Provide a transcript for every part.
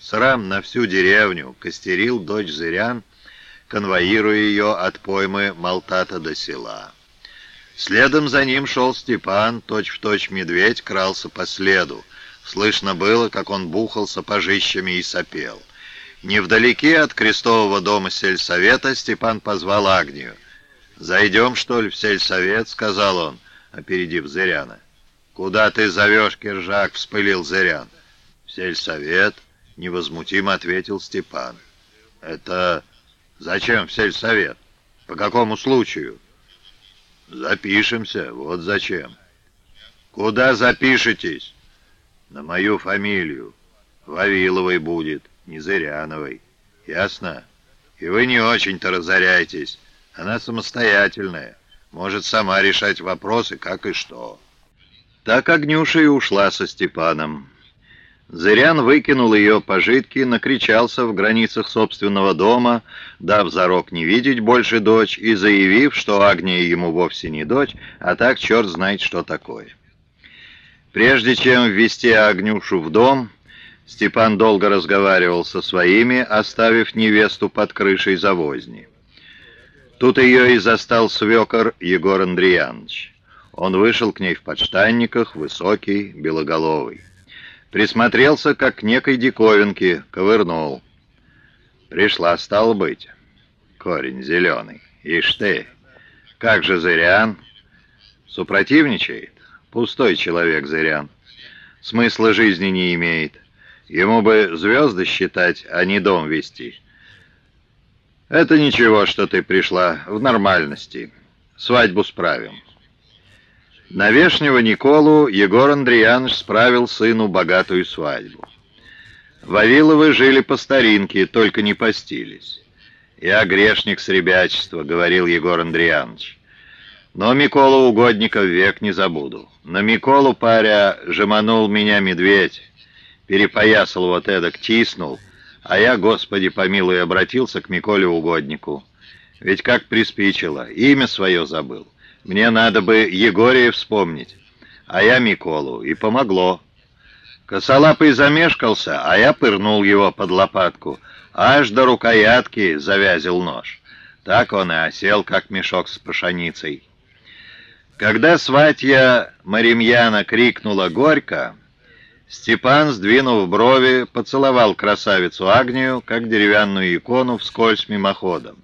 Срам на всю деревню костерил дочь Зырян, конвоируя ее от поймы Малтата до села. Следом за ним шел Степан, точь-в-точь точь медведь, крался по следу. Слышно было, как он бухал сапожищами и сопел. Невдалеке от крестового дома сельсовета Степан позвал Агнию. «Зайдем, что ли, в сельсовет?» — сказал он, опередив Зыряна. «Куда ты зовешь, Киржак?» — вспылил Зырян. «В сельсовет», — невозмутимо ответил Степан. «Это зачем в сельсовет? По какому случаю?» «Запишемся, вот зачем». «Куда запишетесь?» «На мою фамилию. Вавиловой будет, не Зыряновой. Ясно? И вы не очень-то разоряйтесь. Она самостоятельная, может сама решать вопросы, как и что». Так Огнюша и ушла со Степаном. Зырян выкинул ее пожитки, накричался в границах собственного дома, дав зарок не видеть больше дочь и заявив, что Агния ему вовсе не дочь, а так черт знает, что такое. Прежде чем ввести Агнюшу в дом, Степан долго разговаривал со своими, оставив невесту под крышей завозни. Тут ее и застал свекор Егор Андреянович. Он вышел к ней в подштанниках, высокий, белоголовый. Присмотрелся, как к некой диковинке, ковырнул. Пришла, стал быть. Корень зеленый. Ишь ты, как же Зырян? Супротивничает? Пустой человек Зырян. Смысла жизни не имеет. Ему бы звезды считать, а не дом вести. Это ничего, что ты пришла в нормальности. Свадьбу справим. На Вешнего Николу Егор Андреянович справил сыну богатую свадьбу. Вавиловы жили по старинке, только не постились. «Я грешник с ребячества», — говорил Егор Андреянович. «Но Миколу Угодников век не забуду. На Миколу, паря, жеманул меня медведь, перепоясал вот эдак, тиснул, а я, Господи помилуй, обратился к Миколе Угоднику. Ведь как приспичило, имя свое забыл». Мне надо бы Егория вспомнить, а я Миколу, и помогло. Косолапый замешкался, а я пырнул его под лопатку, аж до рукоятки завязил нож. Так он и осел, как мешок с пшеницей. Когда сватья Маримьяна крикнула горько, Степан, сдвинув брови, поцеловал красавицу Агнию, как деревянную икону, вскользь мимоходом.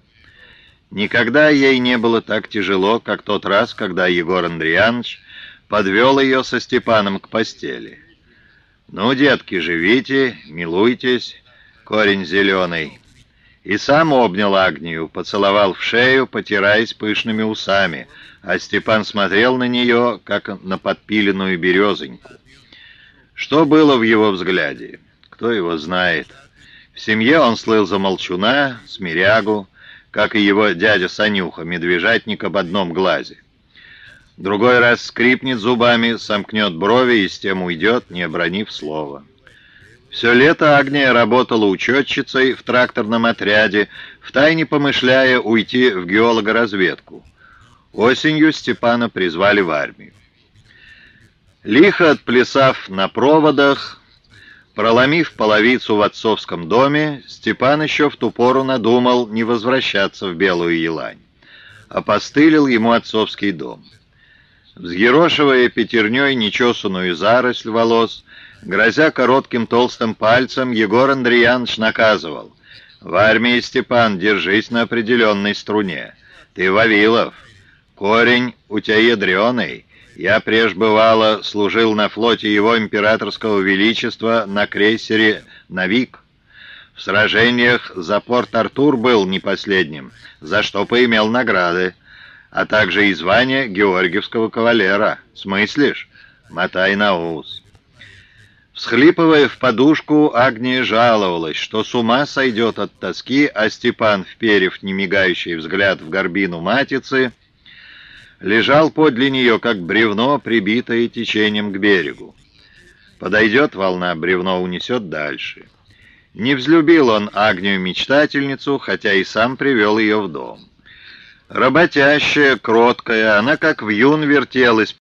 Никогда ей не было так тяжело, как тот раз, когда Егор Андреянович подвел ее со Степаном к постели. «Ну, детки, живите, милуйтесь, корень зеленый». И сам обнял Агнию, поцеловал в шею, потираясь пышными усами, а Степан смотрел на нее, как на подпиленную березоньку. Что было в его взгляде? Кто его знает? В семье он слыл за молчуна, смирягу, как и его дядя Санюха, медвежатник об одном глазе. Другой раз скрипнет зубами, сомкнет брови и с тем уйдет, не обронив слова. Все лето Агния работала учетчицей в тракторном отряде, втайне помышляя уйти в геологоразведку. Осенью Степана призвали в армию. Лихо отплясав на проводах, Проломив половицу в отцовском доме, Степан еще в ту пору надумал не возвращаться в Белую Елань. Опостылил ему отцовский дом. Взъерошивая пятерней нечесанную заросль волос, грозя коротким толстым пальцем, Егор Андреянович наказывал. «В армии, Степан, держись на определенной струне. Ты Вавилов. Корень у тебя ядреный. Я, преж бывало, служил на флоте его императорского величества на крейсере «Навик». В сражениях за Порт-Артур был не последним, за что поимел награды, а также и звание Георгиевского кавалера. Смыслишь? Мотай на ус. Всхлипывая в подушку, Агния жаловалась, что с ума сойдет от тоски, а Степан, вперев немигающий взгляд в горбину матицы, — лежал подле нее, как бревно, прибитое течением к берегу. Подойдет волна, бревно унесет дальше. Не взлюбил он Агнию-мечтательницу, хотя и сам привел ее в дом. Работящая, кроткая, она как в юн вертелась